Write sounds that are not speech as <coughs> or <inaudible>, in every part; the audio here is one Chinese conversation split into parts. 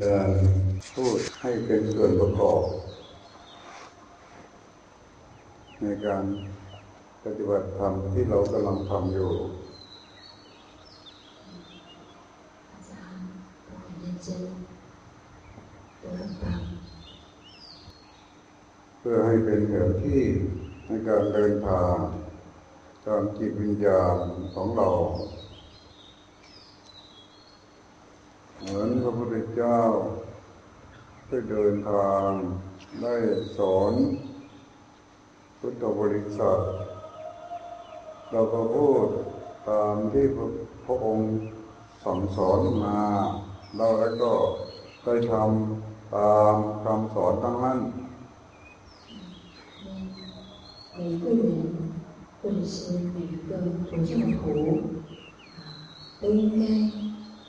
เดินพูดให้เป็นส่วนประกอบ ในการปฏิบัติธรรมที่เรากำลังทำอยู่เพื่อให้เป็นแผนที่ในการเดินทางตามจิตวิญญาณของเรา เหมือนพระพุทธเจ้าได้เดินทางได้สอนพุทธบริษัท เราก็พูดตามที่พระองค์สั่งสอนมา เราแล้วก็ได้ทำตามคำสอนทั้งนั้น每个人或者是每一个佛教徒啊，都应该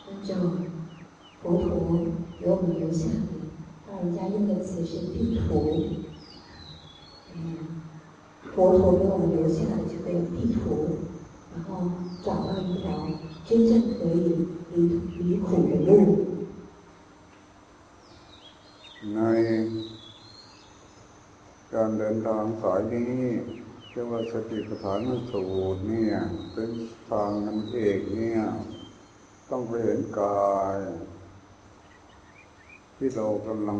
按照 佛陀给我们留下的，那人家用的词是地图。嗯，佛陀给我们留下的这个地图，然后找到一条真正可以离离苦的路。ในการเดินทางสายนี้เรียกว่าสติปัฏฐานสูตรเนี่ยเป็นทางนันเอกเนี่ยต้องไปเห็นกาย ที่เรากำลัง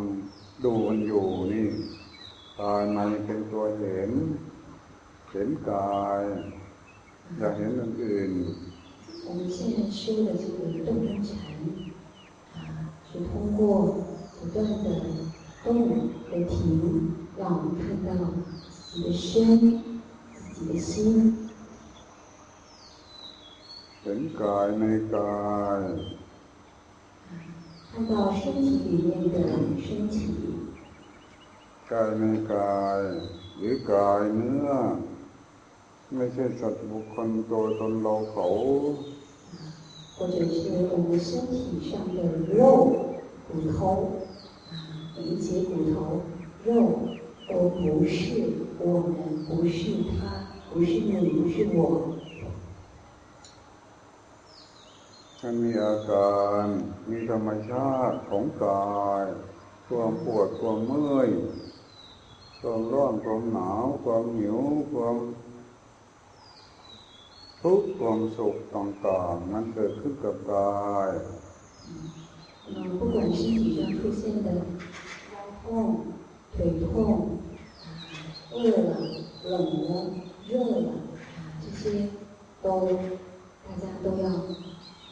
ดูมันอยู่นี่กายในเป็นตัวเห็น เห็นกายอย่าเห็นอันอื่น我们现在修的这个动中禅啊，是通过不断的动和停，让我们看到自己的身、自己的心。เห็นกายในกาย 看到身体里面的身体。กายในกายหรือกายเนื้อไม่ใช่สัตว์บุคคลตัวตนเราเขา或者是我们身体上的肉骨头啊，每一节骨头肉都不是我们，不是他，不是你，不是我。 มันมีอาการมีธรรมชาติของกายความปวดความเมื่อยความร้อนความหนาวความหิวความทุกข์ความสุขต่างๆนั้นเกิดขึ้นกับกาย嗯，不管身体上出现的腰痛、腿痛、饿了、冷了、热了，这些都大家都要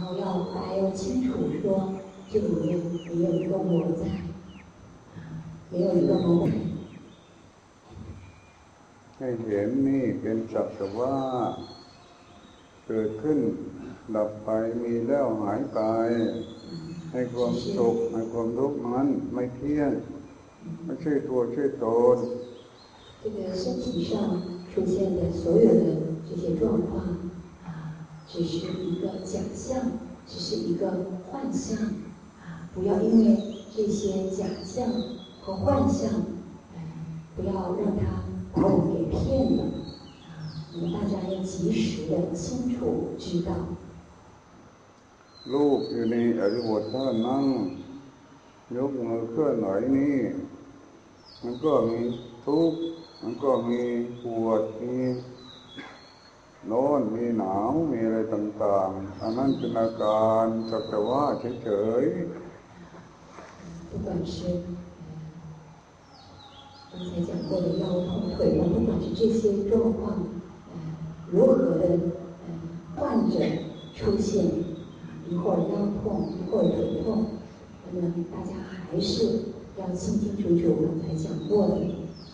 后要大家要清楚说，这里面没有一个我在，没有一个某某。ให้เห็นนี่เป็นสัจว่าเกิดขึ้นดับไปมีแล้วหายไปให้ความสุขให้ความทุกข์นั้นไม่เที่ยงไม่ใช่ตัวใช่ตน这个身体上出现的所有的这些状况啊， 只是一个假象，只是一个幻象啊！不要因为这些假象和幻象，不要让它把我们给骗了啊！我们大家要及时的、清楚知道。รูปอยู่ในอริบทท่านั่งยกมือเคลื่อนไหวนี่มันก็มีทุกข์มันก็มีปวดมี ร้อนมีหนาวมีอะไรต่างๆอันนั้นเป็นอาการสักแต่ว่าเฉยๆ不管是刚才讲过的腰痛、腿痛，不管是这些状况，呃，如何的呃患者出现，一会儿腰痛，一会儿腿痛，那么大家还是要清清楚楚刚才讲过的，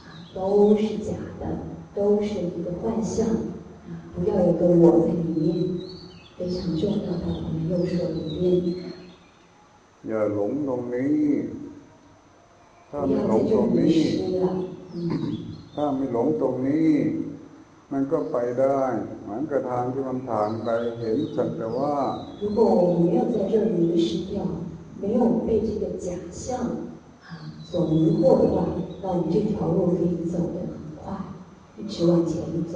啊，都是假的，都是一个幻象，啊， 不要有个我在里面，非常重要的，我们右手里面。อย่าหลงตรงนี้ ถ้า 不 ไม่ 要 หลง 在 ตร 这 ง 里迷 นี้ 失了。嗯， ถ้าไม่หลงตรงนี้ มันก็ไปได้เหมือนกระทางที่มันผ่านไปเห็นสักแต่ว่า 如果我们没有在这儿迷失掉，没有被这个假象啊所迷惑的话，那我们这条路可以走得很快，一直往前走。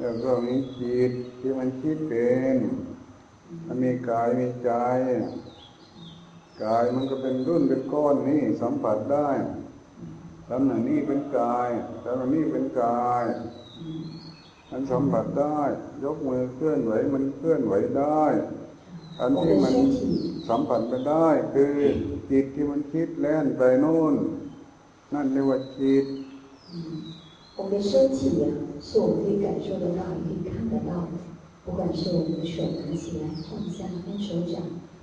แล้วก็มีจิตที่มันคิดเป็นมันมีกายมีใจ กายมันก็เป็นรุ่นเป็นก้อนนี่สัมผัสได้ลำหนังนี้เป็นกายลำหนังนี้เป็นกายมันสัมผัสได้ ยกมือเคลื่อนไหวมันเคลื่อนไหวได้ อันที่มันสัมผัสไปได้ คือจิตที่มันคิดแล่นไปโน่น นั่นเรียกว่าจิต 我们的身体呀、是我们可以感受得到，也可以看得到的。不管是我们的手拿起来放下分手掌，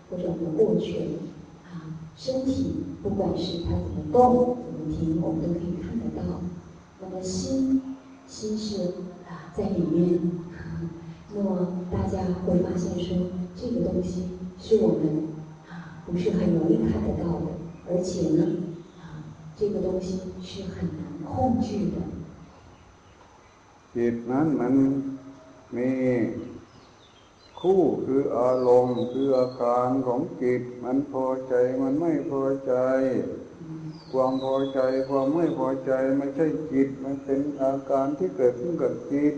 或者我们的握拳啊，身体不管是它怎么动、怎么停，我们都可以看得到。那么心，心是啊在里面，那么大家会发现说，这个东西是我们啊不是很容易看得到的，而且呢，啊这个东西是很难控制的。 จิตนั้นมันมีคู่คืออารมณ์คืออาการของจิต มันพอใจมันไม่พอใจ ความพอใจความไม่พอใจไม่ใช่จิต มันเป็นอาการที่เกิดขึ้นกับจิต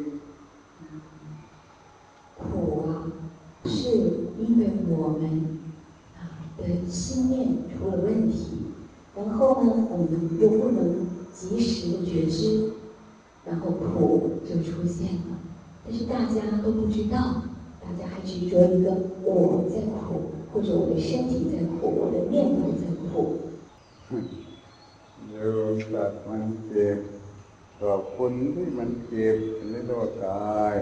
苦啊，是因为我们啊的心念出了问题，然后呢，我们又不能及时的觉知， 然后苦就出现了。但是大家都不知道，大家还执着一个我在苦，或者我的身体在苦，我的念头在苦。 โยมตัดมันเจ็บขอบคุณที่มันเจ็บเรียกว่ากาย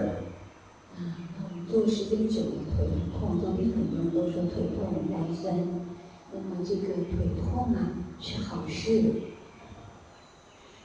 啊，那我们做时间久了，腿痛，周边很多人都说腿痛带酸。那么这个腿痛啊是好事，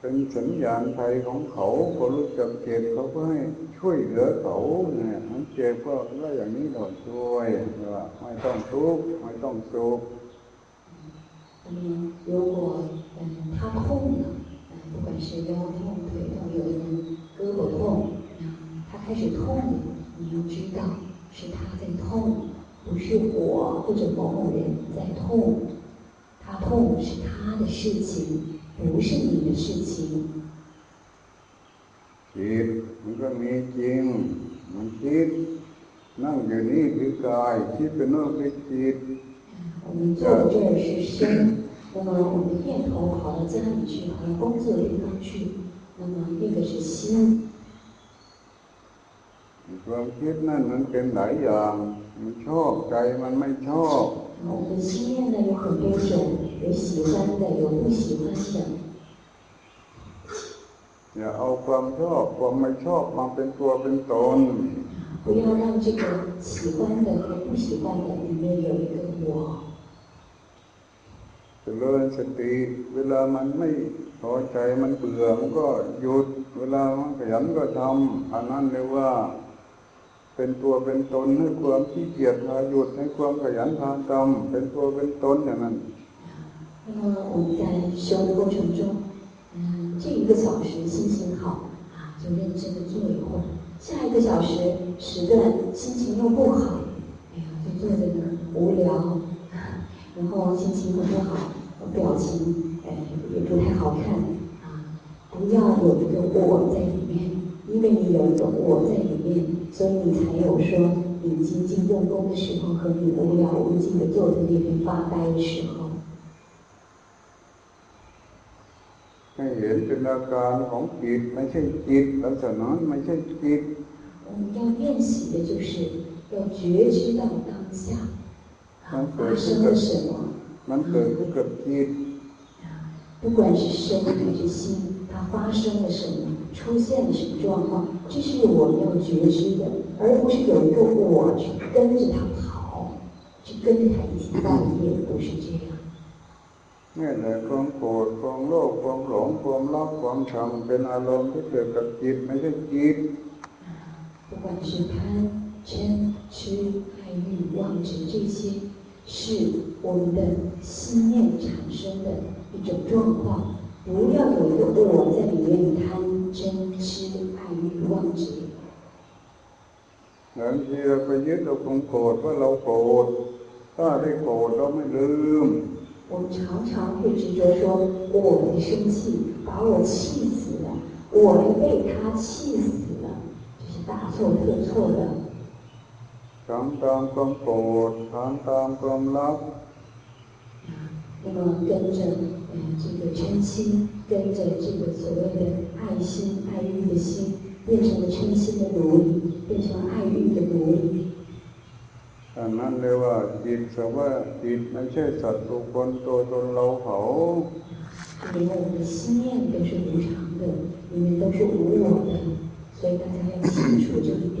เป็นสัญญาณภัยของเขาพอรู้จักเจ็บเขาก็ให้ช่วยเหลือเขาเนี่ยมันเจ็บก็แล้วอย่างนี้เราช่วยว่าไม่ต้องทุกข์ไม่ต้องสุข 那么，如果嗯他痛了，嗯不管是腰痛、腿痛，有的人胳膊痛，嗯他开始痛了，你要知道是他在痛，不是我或者某某人在痛，他痛是他的事情， 不是你的事情。 จิตมันก็มีจริง มันคิด นั่งอยู่นี่คือกายคิดเป็นโน่นคือจิต 我们坐的这儿是身，那么我们的念头跑到家里去，跑到工作的地方去，那么那个是心。 ความคิดนั่นมันเป็นหลายอย่าง มันชอบใจมันไม่ชอบ 我们的心念呢有很多种，有喜欢的，有不喜欢的。 อย่าเอาความชอบความไม่ชอบมาเป็นตัวเป็นตน 不要让这个喜欢的和不喜欢的里面有一个我。 เจริญสติ เวลามันไม่พอใจมันเบื่อมันก็หยุด เวลามันขยันก็ทำอันนั้นเรียกว่า เป็นตัวเป็นตนให้ความขี้เกียจพาหยุดให้ความขยันพาทำเป็นตัวเป็นตนอย่างนั้น 那么我们在修的过程中，嗯，这一个小时心情好啊，就认真的坐一会儿；下一个小时时段心情又不好，哎呀，就坐在那儿无聊，啊然后心情又不好，表情哎也不太好看啊。不要有一个我在里面， 因为你有一个我在里面，所以你才有说你精进用功的时候和你无聊无尽的坐在那边发呆的时候。 ให้เห็นเป็นอาการของจิตไม่ใช่จิตลักษณะนั้นไม่ใช่จิต 我们要练习的就是要觉知到当下啊发生了什么 มันเกิดขึ้นกับจิต 啊， 不管是身还是心，它发生了什么，出现了什么状况，这是我们要觉知的，而不是有一个我去跟着它跑，去跟着它一起造业，不是这样。เนี่ยแต่ความโกรธความโลภความหลงความรักความชังเป็นอารมณ์ที่เกิดกับจิตไม่ใช่จิต不管是贪嗔痴爱欲妄执这些，是我们的心念产生的 一种状况。不要有一个我在里面贪嗔痴爱欲妄执。บางทีเราไปยึดเอาความโกรธว่าเราโกรธถ้าได้โกรธเราไม่ลืม我们常常会执着说，我的生气把我气死了，我还被他气死了，这是大错特错的。常常跟佛，常常跟拉。 那么跟着呃这个嗔心，跟着这个所谓的爱心、爱欲的心，变成了嗔心的奴隶，变成了爱欲的奴隶。อันนั้นเรียกว่าจิตสว่าจิตไม่ใช่สัตว์ตัวคนตัวตนเราเขา因为我们的心念都是无常的，里面都是无我的，所以大家要清楚这一点。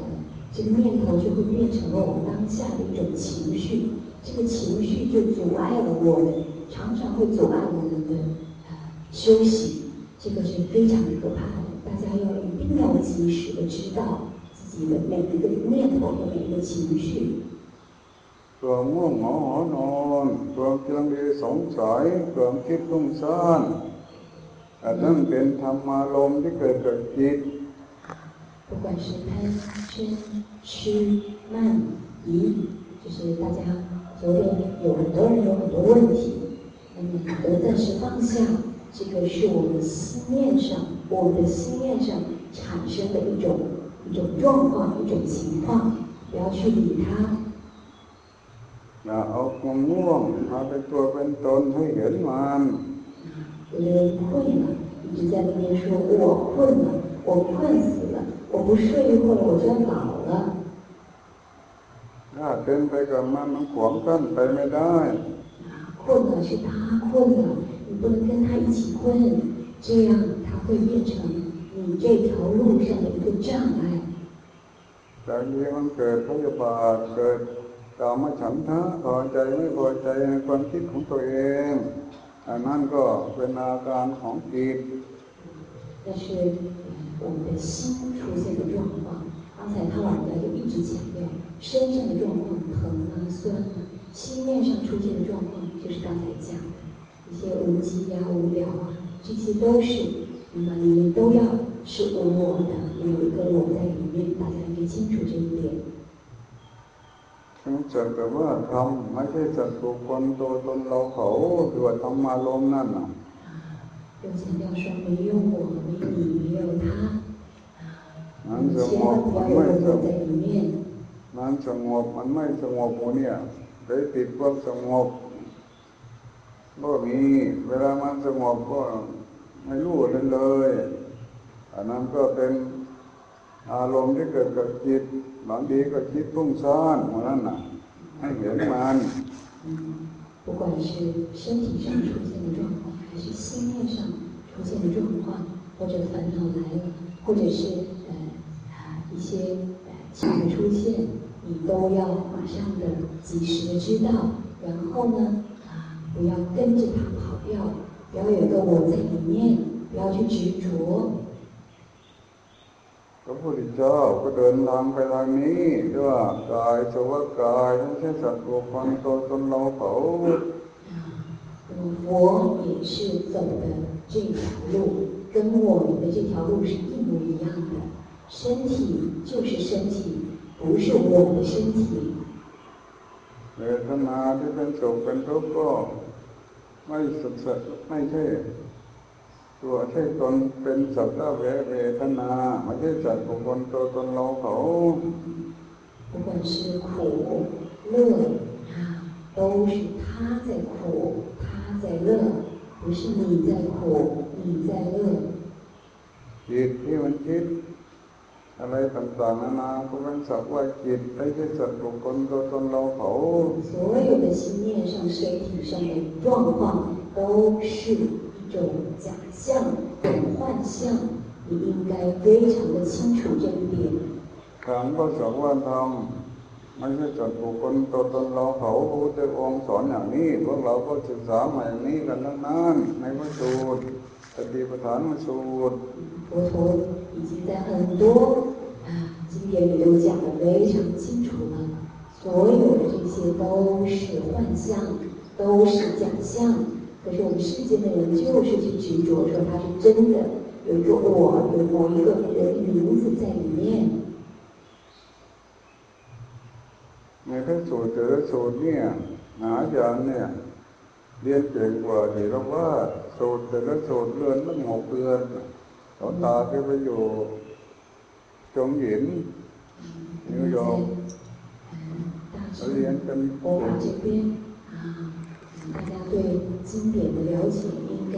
这个念头就会变成了我们当下的一种情绪，这个情绪就阻碍了我们，常常会阻碍我们的修行，这个是非常可怕的。大家要一定要及时的知道自己的每一个念头和每一个情绪。ความง่วงเหงาหอนอนความเกลังเลสงสัยความคิดฟุ้งซ่านอันนั้นเป็นธรรมารมณ์ที่เกิดกับจิต 不管是贪嗔痴慢疑，就是大家昨天有很多人有很多问题，那么都暂时放下，这个是我们心念上，我们的心念上产生的一种一种状况，一种情况，不要去理它。อย่าเอาความง่วงมาเป็นตัวเป็นตนให้เห็นมัน有的人困了，一直在那边说我困了，我困死了， 我不睡一会儿我就要倒了。ถ้าเป็นไปกับมันมันขวางกั้นไปไม่ได้困了是他困了，你不能跟他一起困，这样他会变成你这条路上的一个障碍。บางทีมันเกิดพยาบาทเกิดกามฉันทะพอใจไม่พอใจในความคิดของตัวเองอันนั้นก็เป็นอาการของจิต但是 我们的心出现的状况，刚才他老人家就一直强调，身上的状况疼啊、酸啊，心面上出现的状况就是刚才讲的一些无机呀、无聊啊，这些都是，那么你们都要是无我的，有一个我在里面，大家应该清楚这一点。สักแต่ว่าทำไม่ใช่สัตว์ตัวคนตัวตนเราเขาคือว่าทำมาลมนั่นน่ะ 有强调说没有我，没有你，没有他，นั้นสงบมันไม่สงบนั้นสงบมันไม่สงบโมเนี่ยได้ติดความสงบก็มีเวลามันสงบก็ไม่รู้เลยเลยอันนั้นก็เป็นอารมณ์ที่เกิดกับจิตบางทีก็คิดฟุ้งซ่านเหมือนนั้นน่ะให้เห็นมัน不管是身体上出现的状况，还 是心念上出现的状况，或者烦恼来了，或者是呃一些呃情绪出现，你都要马上的及时的知道，然后呢啊不要跟着它跑掉，不要有个我在里面，不要去执着。พระพุทธเจ้าก็เดินทางไปทางนี้ด้วยว่ากายสวากายไม่ใช่สัตว์ตัวคนตัวตนเราเขา 我也是走的这条路，跟我们的这条路是一模一样的。身体就是身体，不是我的身体。เวทนาที่เป็นสุขเป็นทุกข์ก็ไม่สุขไม่ใช่ ตัวใช่ตนเป็นสัตว์เวเวทนาไม่ใช่สัตว์บุคคลตัวตนเราเขา 不管是苦乐啊，都是他在苦，他 在乐，不是你在苦，你在乐。 จิตที่มันคิด อะไรต่างๆนานาก็เป็นสักว่าจิตไม่ใช่สัตว์บุคคลตัวตนเราเขา 所有的心念上、身体上的状况，都是一种假象、一种幻象。你应该非常的清楚这一点。 ถามก็สักว่าทำ ไม่ใช่สัตว์บุคคลตัวตนเราเขาพระพุทธองค์สอนอย่างนี้ พวกเราก็ศึกษามาอย่างนี้กันทั้งนั้นในพระสูตรสติปัฏฐานสูตร 佛陀已经在很多啊经典里都讲得非常清楚了，所有的这些都是幻象，都是假象。可是我们世间的人就是去执着说它是真的，有一个我，有某一个人名字在里面。 ในพระสูตรแต่ละสูตรเนี่ยหาอาจารย์เนี่ย เรียนเก่งกว่าที่เราว่าสูตรแต่ละสูตรเรือนตั้งหกเดือนเขาตาแกไปอยู่จงหยินนิวยอร์ก 大 เขาเรียน 师， กัน 佛法这边啊，大家对经典的了解应该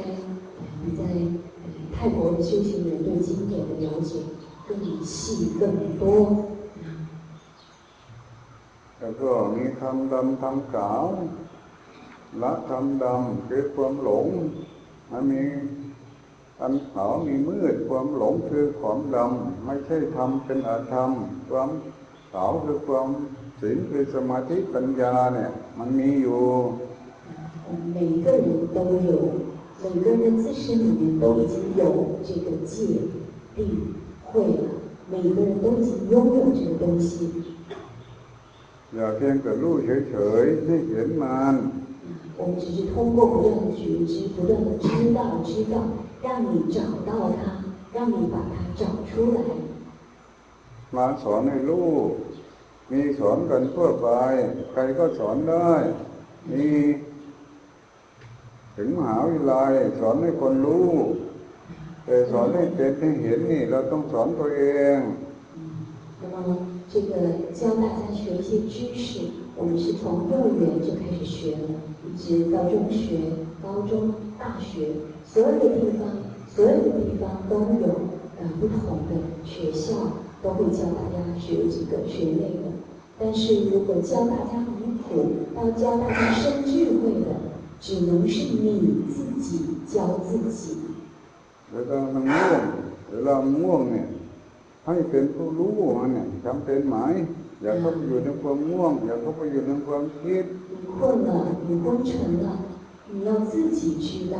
比在呃泰国的修行人对经典的了解更细更多。 แล้วก็มีทำดำทำขาวละทำดำคือความหลงมันมีอันขาวมีมืดความหลงคือความดำไม่ใช่ทำเป็นอาธรรม ความขาวคือความศีลคือสมาธิปัญญาเนี่ย มันมีอยู่ 我们每一个人都有，每个人自身里面都已经有这个戒、定、慧了，每一个人都已经拥有这个东西。 อย่าเพียงแต่รู้เฉยๆให้เห็นมัน 我们只是通过不断的觉知，不断的知道、知道，让你找到它，让你把它找出来。 มาสอนให้รู้มีสอนกันทั่วไป ใครก็สอนได้ มีถึงมหาวิทยาลัยสอนให้คนรู้ แต่สอนให้เป็นให้เห็นนี่ เราต้องสอนตัวเอง 那么这个教大家学一些知识，我们是从幼儿园就开始学了，一直到中学、高中、大学，所有的地方，所有的地方都有呃不同的学校都会教大家学这个学那个。但是如果教大家离苦，要教大家生智慧的，只能是你自己教自己。 ให้เป็นผู้รู้มันเนี่ยจำเป็นไหม อย่าเข้าไปอยู่ในความง่วง อย่าเข้าไปอยู่ในความคิด 你困了，你昏沉了，你要自己知道，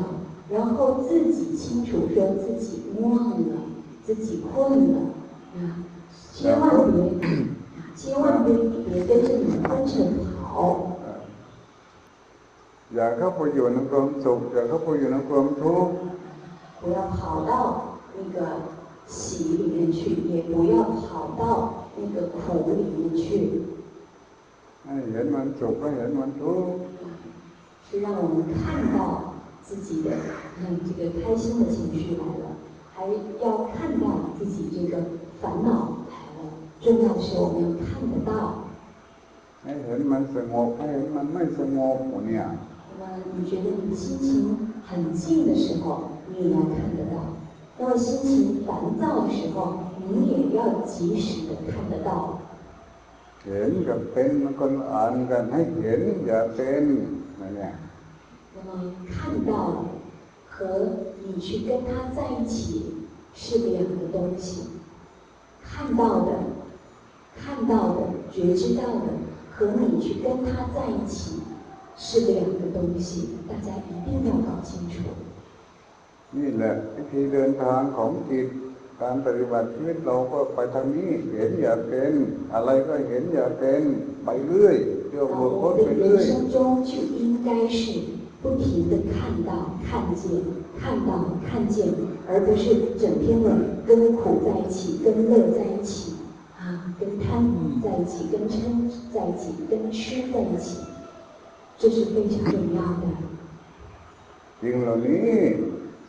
然后自己清楚说自己忘了，自己困了啊，千万别，千万别别跟着你昏沉跑， อย่าเข้าไปอยู่ในความสุข อย่าเข้าไปอยู่ในความทุกข์ 不要跑到那个 喜里面去，也不要跑到那个苦里面去。哎，人们走，快人们走。是让我们看到自己的，嗯，这个开心的情绪来了，还要看到自己这个烦恼来了。重要的是，我们要看得到。哎，人们生活，哎，人们没么不苦呢。那么，你觉得你心情很静的时候，你也要看得到。那么心情烦躁的时候，你也要及时的看得到。 เห็นกับเป็นมันคนละอ่านกันให้เห็นอย่าเป็นนั่นเนี่ย 那么看到和你去跟他在一起是两个东西，看到的、看到的、觉知到的和你去跟他在一起是两个东西，大家一定要搞清楚。 นี่แหละวิธีเดินทางของจิต การปฏิบัติชีวิตเราก็ไปทางนี้ เห็นอย่าเป็น อะไรก็เห็นอย่าเป็นไปเรื่อยเที่ยว 啊， บุก 我 พ้น 们 ไป 的 เรื่ 人 อย 生中就应该是不停的看到、看见、看到、看见，而不是整天的跟苦在一起、跟乐在一起，啊，跟贪在一起、跟嗔在一起、跟痴在一起，这是非常重要的。 สิ่งเหล่านี้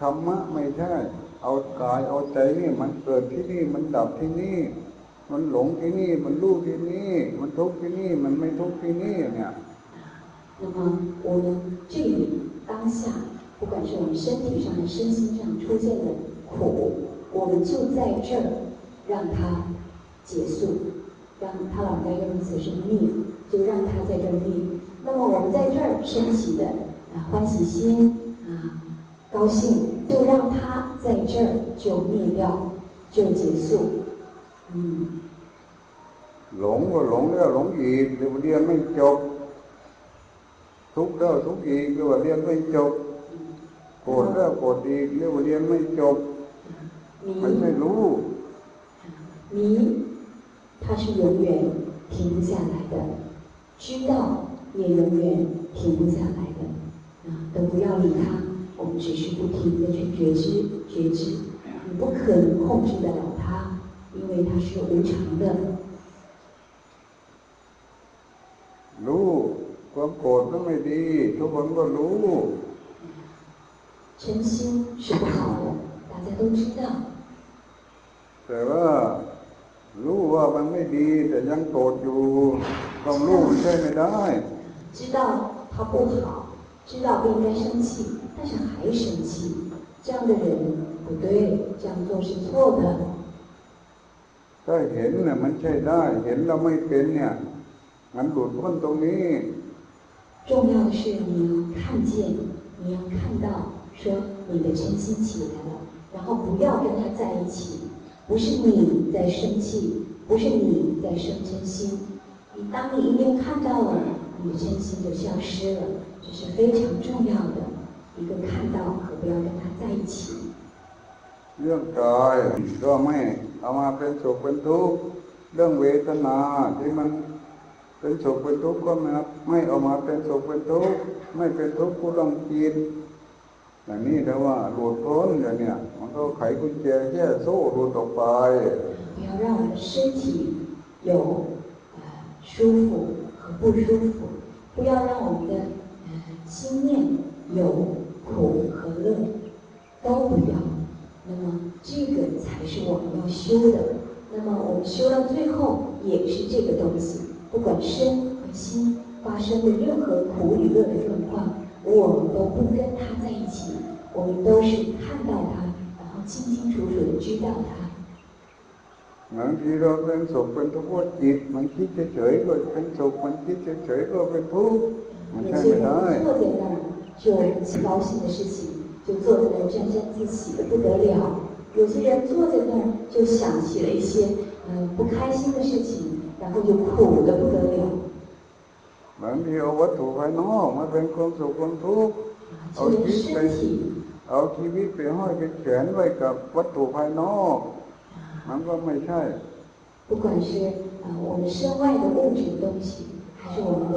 ธรรมะไม่ใช่ เอากายเอาใจนี่มันเกิดที่นี่มันดับที่นี่ มันหลงที่นี่ มันรู้ที่นี่ มันทุกข์ที่นี่ มันไม่ทุกข์ที่นี่เนี่ย 那么我们这里当下，不管是我们身体上和身心上出现的苦，我们就在这儿让它结束，让他老人家用词是灭，就让它在这儿灭。那么我们在这儿升起的啊欢喜心啊 高兴，就让它在这儿就灭掉，就结束。嗯， หลงก็หลงแล้วหลงอีกเดี๋ยวเรียนไม่จบ ทุกข์แล้วทุกข์อีกเดี๋ยวเรียนไม่จบ โกรธแล้วโกรธอีกเดี๋ยวเรียนไม่จบ ไม่ใช่ 迷 รู้ 迷，它是永远停不下来的，知道也永远停不下来 只是不停的去觉知觉知，你不可能控制得了它，因为它是无常的。 รู้ความโกรธก็ไม่ดี ทุกคนก็รู้ 嗔心是不好的，大家都知道， แต่ว่ารู้ว่ามันไม่ดี แต่ยังโกรธอยู่ต้องรู้มันใช่ไม่ได้ 知道它不好， 知道不应该生气，但是还生气，这样的人不对，这样做是错的。 ถ้าเห็นเนี่ยมันใช่ได้ เห็นแล้วไม่เป็นเนี่ย มันหลุดพ้นตรงนี้ 重要的是你要看见，你要看到，说你的嗔心起来了，然后不要跟他在一起，不是你在生气，不是你在生嗔心，你当你一念看到了，你的嗔心就消失了， 这是非常重要的一个看到和不要跟他在一起。 เรื่องกายก็ไม่เอามาเป็นสุขเป็นทุกข์เรื่องเวทนาที่มันเป็นสุขเป็นทุกข์ก็ไม่ไม่เอามาเป็นสุขเป็นทุกข์ไม่เป็นทุกข์ก็ต้องกินอย่างนี้แต่ว่าหลุดพ้นอย่างเนี้ยมันก็ไขกุญแจแค่โซ่หลุดออกไป 不要让我们的身体有呃舒服和不舒服，不要让我们的呃 心念有苦和乐，都不要。那么这个才是我们要修的。那么我们修到最后也是这个东西，不管身和心发生的任何苦与乐的状况，我们都不跟它在一起，我们都是看到它，然后清清楚楚的知道它。 บางทีเราเป็นสุขเป็นทุกข์ว่าจิตมันคิดเฉยๆก็เป็นสุขมันคิดเฉยๆก็เป็นทุกข์ มัน 有 ใช่ 些 ไม่ 人 ได้ 坐在那儿就高兴的事情，就坐在那儿沾沾自喜的不得了；有些人坐在那儿就想起了一些嗯、呃不开心的事情，然后就苦的不得了。 บางทีเอาวัตถุภายนอกมาเป็นความสุขความทุกข์ 啊，就连身体 เอาชีวิตไปห้อยไปแขวนไว้กับวัตถุภายนอก มันก็ไม่ใช่ 不管是啊、呃我们身外的物质的东西，还是我们的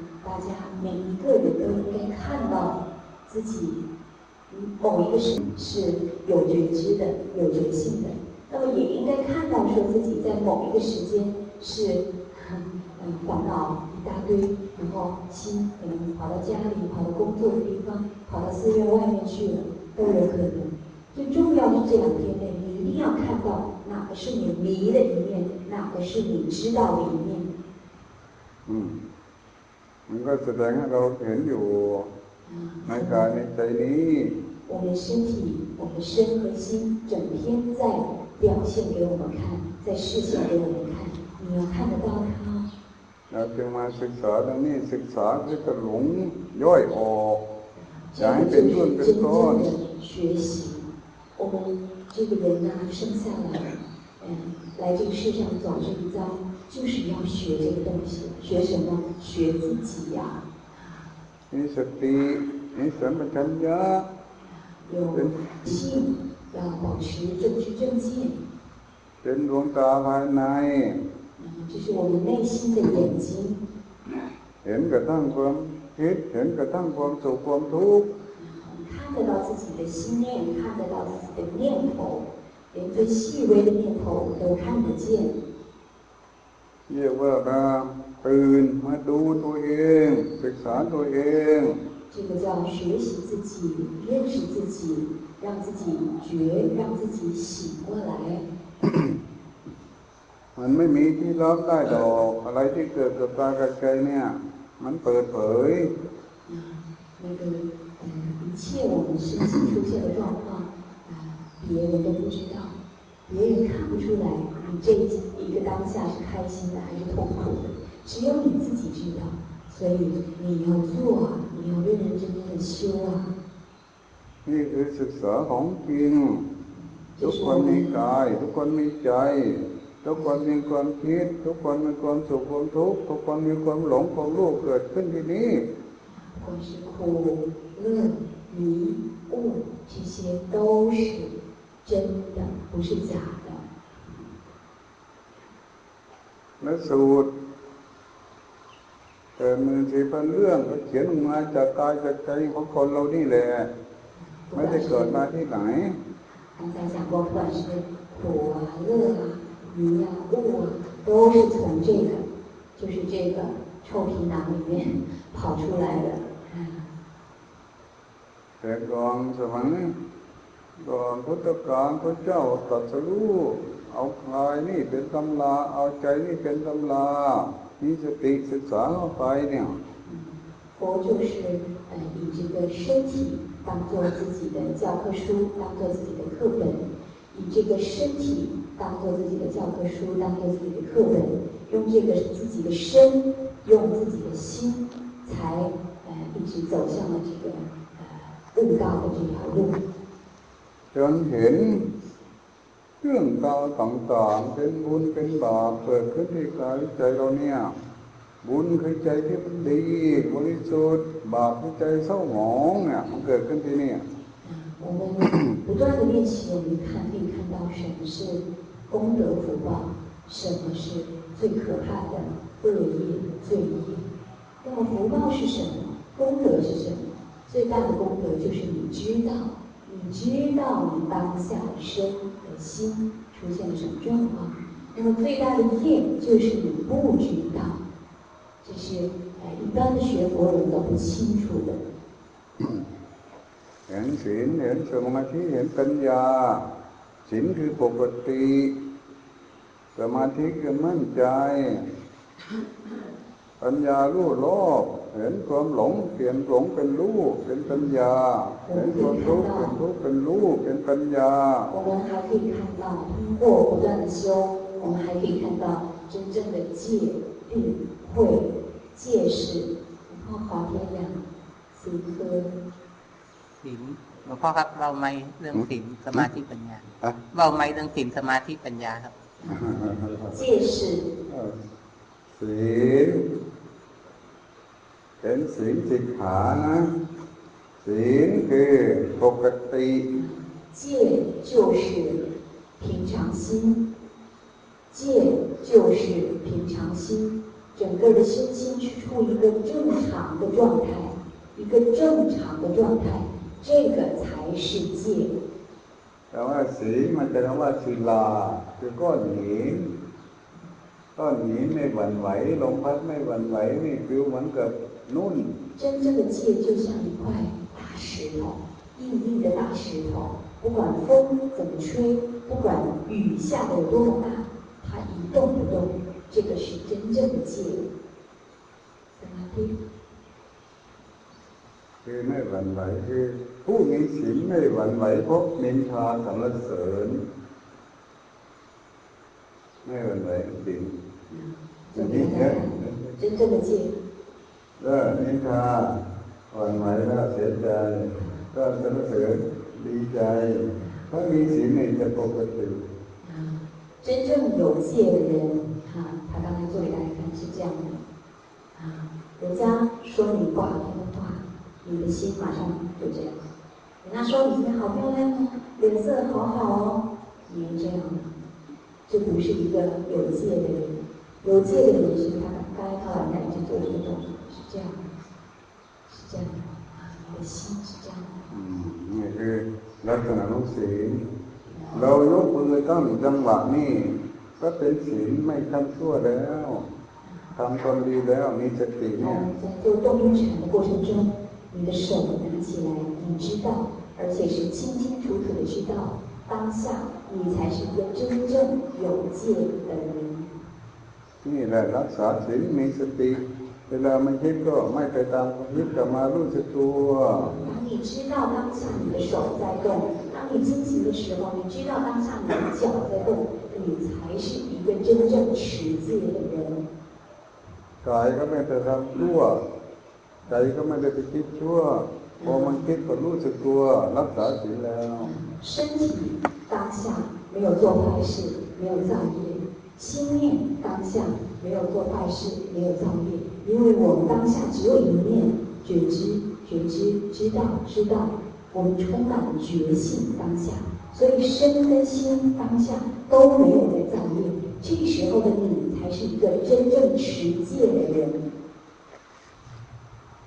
大家每一个人都应该看到自己某一个时是有觉知的、有觉性的，那么也应该看到说自己在某一个时间是嗯烦恼一大堆，然后心可能跑到家里、跑到工作的地方、跑到寺院外面去了，都有可能。最重要的是这两天内，你一定要看到哪个是你迷的一面，哪个是你知道的一面。嗯มมันก็แสดงให้เราเห็นอยู่ในกายในใจนี้ 我们身体、我们身和心整天在 表现给我们看，在视线给我们看，你要看得到它。 เราจึงมาศึกษาตรงนี้ศึกษาเพื่อจะหลงย่อยออก 这个就是真正的学习。我们这个人呐、生下来，嗯，来这个世上走这一遭， 就是要学这个东西。学什么？学自己呀、 มีสติมีสัมปชัญญะ 有心，要保持正知正见。 เป็นดวงตาภายใน 嗯，这是我们内心的眼睛， เห็นกระทั่งความคิดเห็นกระทั่งความสุขความทุกข์ 看得到自己的心念，看得到自己的念头，连最细微的念头都看得见。 เรียกว่าเราตื่นมาดูตัวเอง ศึกษาตัวเอง 这个叫学习自己，认识自己，让自己觉，让自己醒过来。 มันไม่มีที่รับได้ดอกอะไรที่เกิดกับตากับใจเนี่ย มันเปิดเผย 啊，那个，嗯，一切我们身心出现的状况，啊，别人都不知道， 别人看不出来你这一个当下是开心的还是痛苦的，只有你自己知道。所以你要做啊，你要认认真真的修啊。 นี่คือศึกษาของจริง ทุกคนมีกาย ทุกคนมีใจ ทุกคนมีความคิด ทุกคนมีความสุขความทุกข์ทุกคนมีความหลงความรู้เกิดขึ้นที่นี่ 不管是苦、乐、迷、悟，这些都是 真的，不是假的。 และสูตรแต่มือสี่พันเรื่องก็เขียนออกมาจากกายจากใจของคนเรานี่แหละ ไม่ได้เกิดมาที่ไหน 刚才讲过，不管是苦啊、乐啊、迷啊、悟啊，都是从这个，就是这个臭皮囊里面跑出来的。啊 แต่ก่อนสมัย ก่อนพุทธกาลพระเจ้าตรัสรู้เอากายนี่เป็นตำราเอาใจนี่เป็นตำรามีสติศึกษาเข้าไปเนี่ย 佛就是呃以这个身体当做自己的教科书，当做自己的课本，以这个身体当做自己的教科书，当做自己的课本，用这个自己的身，用自己的心，才呃一直走向了这个呃悟道的这条路。 จนเห็นเรื่องราวต่างๆ เป็นบุญเป็นบาปเกิดขึ้นที่กายใจเราเนี่ย บุญคือใจที่มันดี บริสุทธิ์บาปคือใจเศร้าหมองเนี่ยมันเกิดขึ้นที่นี่ 我们不断的练习，我们看可以看到什么是功德福报，什么是最可怕的恶业罪业。那么福报是什么？功德是什么？最大的功德就是你知道，你 知道你当下的身和心出现了什么状况。那么最大的业就是你不知道，这是呃一般的学佛人都不清楚的。 <coughs> เห็นศีลเห็นสมาธิเห็นปัญญาศีลคือปกติ สมาธิคือมั่นใจ ปัญญารู้รอบเห็นความหลงเปลี่ยนหลงเป็นรู้เป็นปัญญา เห็นความทุกข์เป็นทุกข์เป็นรู้เป็นปัญญา 我们还可以看到，通过不断的修，我们还可以看到真正的戒、律、慧、戒识。然后华天阳，此科 ศีลหลวงพ่อครับเราไม่เรื่องศีลสมาธิปัญญา อ่ะ เราไม่เรื่องศีลสมาธิปัญญาครับ 戒识， ศีล เป็นศีลสิกขานะศีลคือปกติ 戒就是平常心，戒就是平常心，整个的身心是处一个正常的状态，一个正常的状态，这个才是戒。 แต่ว่าศีลมันจะเรียกว่าศิลาคือก้อนหินก้อนหินไม่หวั่นไหวลมพัดไม่หวั่นไหวนี่ฟิวเหมือนกับ นุ่น 真正的戒就像一块大石头，硬硬的大石头，不管风怎么吹，不管雨下的有多么大，它一动不动，这个是真正的戒。สมาธิ คือไม่หวั่นไหวคือผู้มีศีลไม่หวั่นไหวเพราะนินทาสรรเสริญ ไม่เป็นไรสิง 就给大家看真正的戒， ก็นินทาอ่อนไหวแล้วเสียใจ ก็สรรเสริญดีใจถ้ามีศีลเนี่ยจะปกติ 啊，真正有戒的人，哈、他刚才做给大家看是这样的，啊，人家说你不好听的话，你的心马上就这样；人家说你今天好漂亮哦，脸色好好哦，你也这样了。这不是一个有戒的人，有戒的人是他该他来感去做这个动作，是 这样的，是这样的，啊，你的心是这样的。 อืมนี่คือลักษณะของศีลเรายกมือตั้งจังหวะนี่ก็เป็นศีลไม่ทำชั่วแล้วทำความดีแล้วมีสติ 我 เนี่ย 们在做动功禅的过程中，你的手拿起来，你知道，而且是清清楚楚的知道，当下你才是一个真正有戒的人。 นี่แหละรักษาศีลมีสติ เวลามันคิดก็ไม่ไปตามความคิดกลับมารู้สึกตัว 当你知道当下你的手在动，当你进行的时候，你知道当下你的脚在动，你才是一个真正持戒的人。 กายก็ไม่ไปทำชั่วใจก็ไม่ได้ไปคิดชั่ว พอมันคิดก็รู้สึกตัว รักษาศีลแล้ว 身体当下没有做坏事，没有造业；心念当下没有做坏事，没有造业。 因为我们当下只有一念觉知，觉知知道知道，我们充满了觉性当下，所以身跟心当下都没有在造业。这时候的你才是一个真正持戒的人。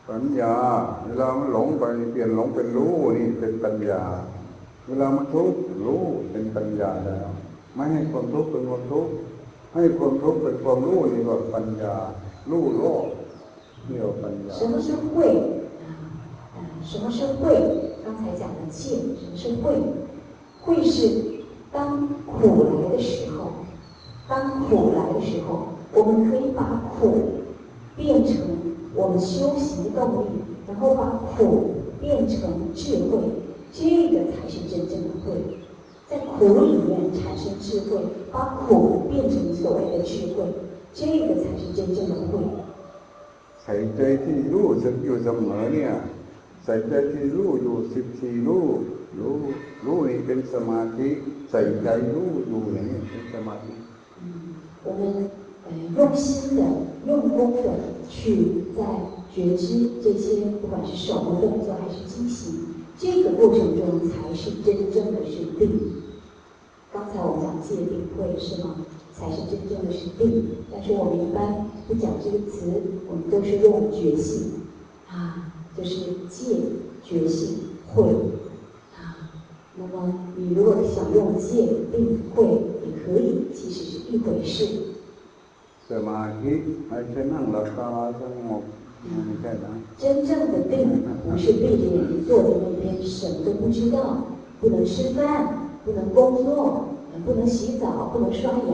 ปัญญา เวลามันหลงไปเปลี่ยนหลงเป็นรู้นี่เป็นปัญญา เวลามันทุกข์รู้เป็นปัญญาแล้ว ไม่ให้ความทุกข์เป็นความทุกข์ให้ความทุกข์เป็นความรู้นี่ก็ปัญญา 路落，没有分，什么是慧？啊，什么是慧？刚才讲的戒，什么是慧？慧是当苦来的时候，当苦来的时候，我们可以把苦变成我们修行的动力，然后把苦变成智慧，这个才是真正的慧，在苦里面产生智慧，把苦变成所谓的智慧。这个才是真正的慧。 ใส่ใจที่รู้สึกอยู่เสมอเนี่ย ใส่ใจที่รู้อยู่สิบสี่รู้รู้รู้นี่เป็นสมาธิใส่ใจรู้อยู่อย่างนี้เป็นสมาธิ 我们呃用心的、用功的去在觉知这些，不管是手的动作还是进行，这个过程中才是真正的是定。刚才我们讲戒定慧是吗？ 才是真正的是定。但是我们一般不讲这个词，我们都是用觉性啊，就是戒、觉性、慧啊。那么你如果想用戒、定、慧也可以，其实是一回事。 สมาธิไม่ใช่นั่งหลับตาสงบไม่ใช่นะ 真正的定不是闭着眼睛坐在那边什么都不知道，不能吃饭，不能工作，不能洗澡，不能刷牙，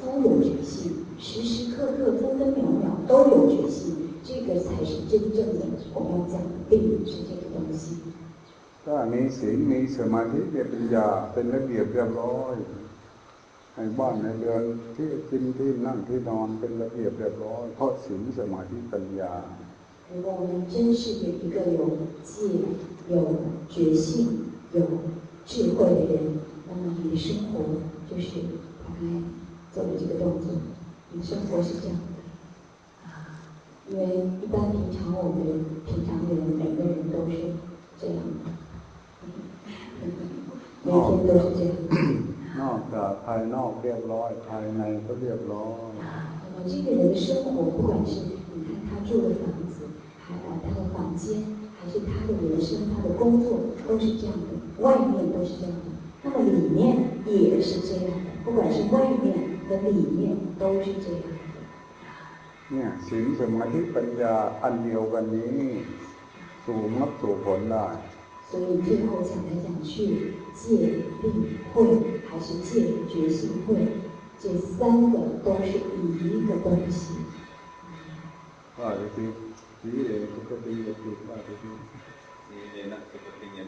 都有觉性，时时刻刻、分分秒秒都有觉性，这个才是真正的我们要讲的定是这个东西。 ถ้ามีศีลมีสมาธิมีปัญญาเป็นระเบียบเรียบร้อยในบ้านในเรือนที่กินที่นั่งที่นอนเป็นระเบียบเรียบร้อยเพราะศีลสมาธิปัญญา 如果我们真是有一个有戒、有觉性、有智慧的人，那么你的生活就是刚才 做的这个动作，你的生活是这样的啊。因为一般平常我们平常人每个人都是这样的，每天都是这样。 นอกจากภายนอกเรียบร้อย ภายในก็เรียบร้อย 啊，那么这个人的生活，不管是你看他住的房子，还呃他的房间，还是他的人生、他的工作，都是这样的，外面都是这样的，那么里面也是这样的，不管是外面 的理念都是这样的。 เนี่ยศีลสมาธิปัญญาอันเดียวกันนี้ สู่มรรคสู่ผลได้ 所以最后讲来讲去，戒、定、慧还是戒、觉、性、慧，这三个都是一个东西。 ว่าไปสิสีเลสุขติยติว่าไปสิ สีเลนะสุปฏิยั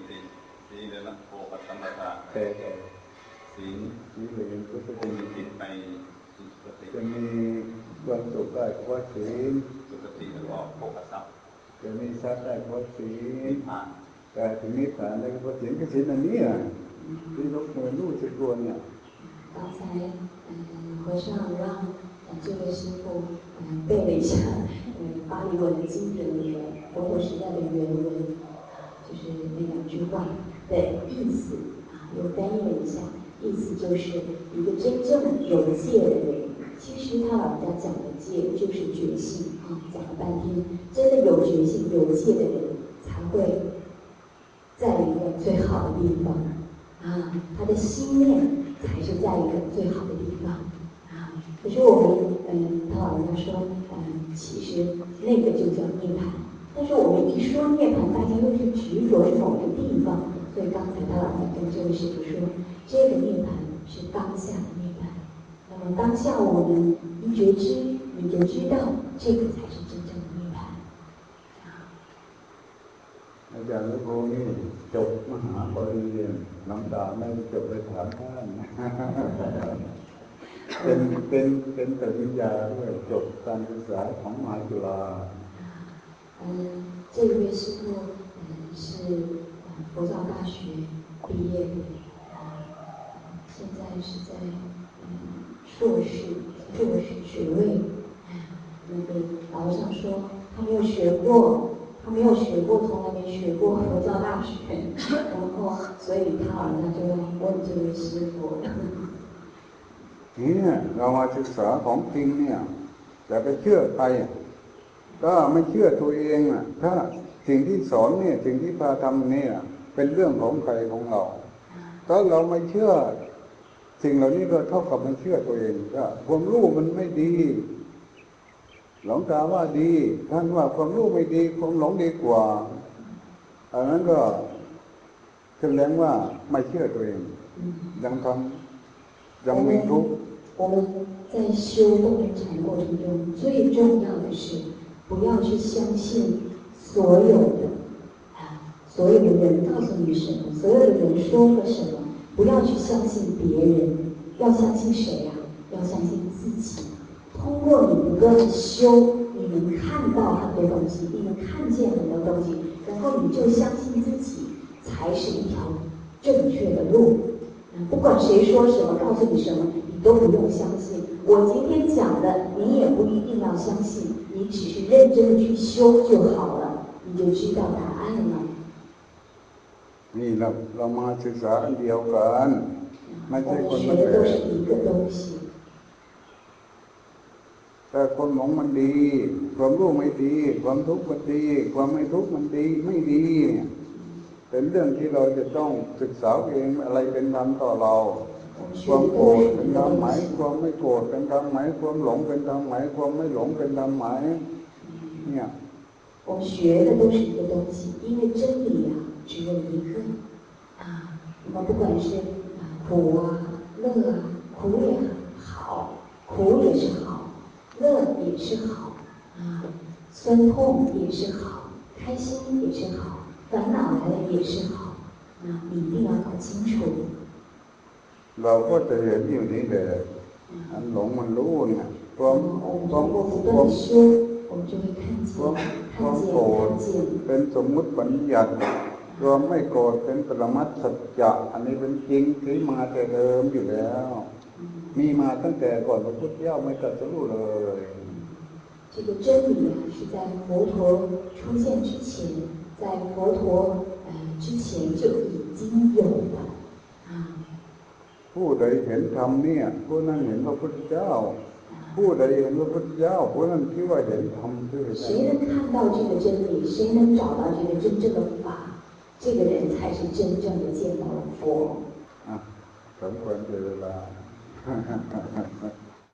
นติสีเลนะโภคสัมปทา แต่แต่ สีล สีเลสุข ผู้ ติ มีจิตไปสู่สุคติ จะมีความสุขได้เพราะศีล สุคติแล้วก็โภคทรัพย์ จะมีทรัพย์ได้เพราะศี นิ ล พพาน แต่ถึงนิพพานได้เพราะศีลก็ศีลอันนี้อ่ะที่ยกมือรู้สึกตัวเนี่ย 刚才嗯，和尚让呃这位师傅嗯背了一下嗯巴黎文经典里面佛陀时代的原文，就是那两句话的意思啊，又翻译了一下， 意思就是一个真正有戒的人。其实他老人家讲的戒就是觉性啊，讲了半天，真的有觉性、有戒的人才会在一个最好的地方啊，他的心念才是在一个最好的地方啊。可是我们嗯，他老人家说嗯，其实那个就叫涅槃。但是我们一说涅槃，大家又是执着于某个地方，所以刚才他老人家跟这位师傅说，这个涅槃是当下的涅槃。那么当下我们一觉知，你就知道这个才是真正的涅槃啊。 อาจารย์ลูกโพนี่จบมหาปริญญาน้ำตาไม่จบไปถามท่าน เป็นเป็นเป็นปริญญาด้วยจบการศึกษาของมหาจุฬา 嗯，这位师傅嗯是呃 佛教大学毕业的，啊，现在是在嗯硕士硕士学位。哎那个老和尚说他没有学过，他没有学过，从来没学过佛教大学，然后所以他老人家就要问这位师傅。 เนี่ยเรามาศึกษาของจริงเนี่ยอย่าไปเชื่อใครก็ไม่เชื่อตัวเองอ่ะถ้า สิ่งที่สอนเนี่ยสิ่งที่พาทำเนี่ยเป็นเรื่องของใครของเรา ถ้าเราไม่เชื่อ สิ่งเหล่านี้ก็เท่ากับไม่เชื่อตัวเองก็ความรู้มันไม่ดี หลวงตาว่าดี ท่านว่าความรู้ไม่ดีความหลงดีกว่าอันนั้นก็แสดงว่าไม่เชื่อตัวเอง 嗯。 ยังทำยังมีทุกข์ 我们在修动禅过程中，最重要的是不要去相信 所有的啊，所有的人告诉你什么，所有的人说了什么，不要去相信别人，要相信谁呀、要相信自己。通过你不断的修，你能看到很多东西，你能看见很多东西，然后你就相信自己才是一条正确的路。不管谁说什么，告诉你什么，你都不用相信。我今天讲的，你也不一定要相信，你只是认真的去修就好了， 你就知道答案了。 นี่เราเรามาศึกษาอันเดียวกัน ไม่ 我 ใช่ค 们 น 学 ละ 的 แบ 都 บ 是一个东西。 แต่คนหลงมันดี ความรู้ไม่ดี ความทุกข์มันดี ความไม่ทุกข์มันดีไม่ดีเนี่ยเป็นเรื่องที่เราจะต้องศึกษาเองอะไรเป็นธรรมต่อเรา 我们学 ความ 的 โกร 都 ธ 是 เป็น 一 ธร 个 รมไหม 东西。 ความไม่โกรธเป็นธรรมไหม ความหลงเป็นธรรมไหม ความไม่หลงเป็นธรรมไหมเนี่ย 我们学的都是一个东西，因为真理啊只有一个啊。我们不管是啊苦啊、乐啊，苦也好，苦也是好，乐也是好啊，酸痛也是好，开心也是好，烦恼来了也是好啊，你一定要搞清楚。 เราก็จะเห็นอยู่นี่แหละอันหลงมันรู้เนี่ยความ 我们 ความ 通过不 ค 断 วาม 的修， 我们就会看见 ความค 看 วาม 见 โกรธ 看见。 เป็นสมมุติบัญญัติความไม่โกรธเป็นปรมัตถสัจจะอันนี้เป็นจริงที่มาแต่เดิมอยู่แล้ว มีมาตั้งแต่ก่อนพระพุทธเจ้าไม่ตรัสรู้เลย 这个真理啊，是在佛陀出现之前，在佛陀呃之前就已经有的啊。 ผู้ใดเห็นธรรมเนี่ยผู้นั้นเห็นพระพุทธเจ้า ผู้ใดเห็นพระพุทธเจ้าผู้นั้นคิดว่าเห็นธรรมคือเห็นธรร 谁 ม 能看到这个真理，谁能找到这个真正的法，这个人才是真正的见到了佛。 อ่ะสมควรเจอเวลา